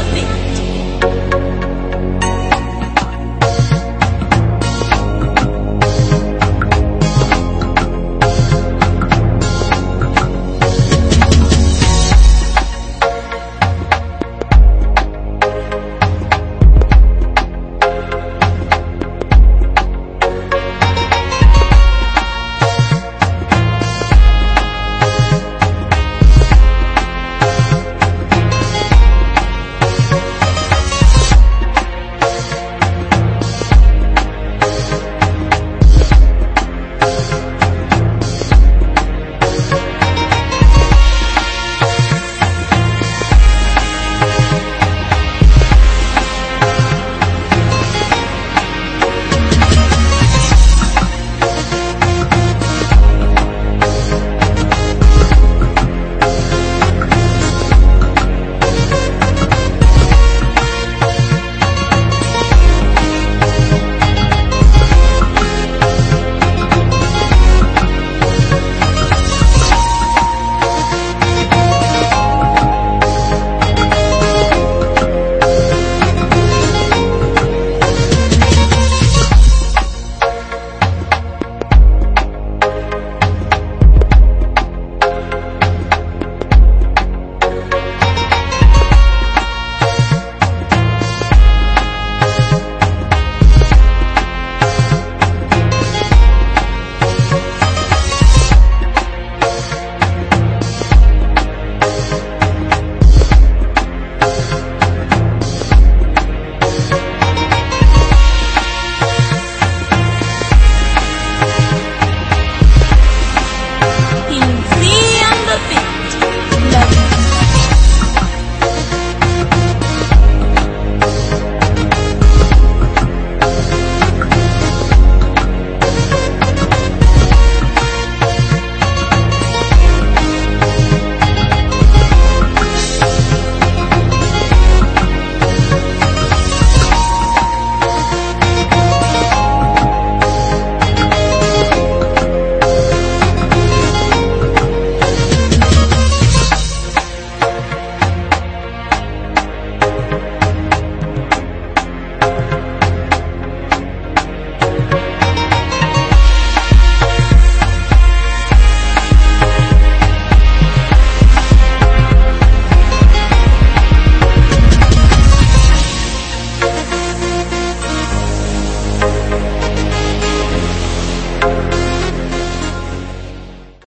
love.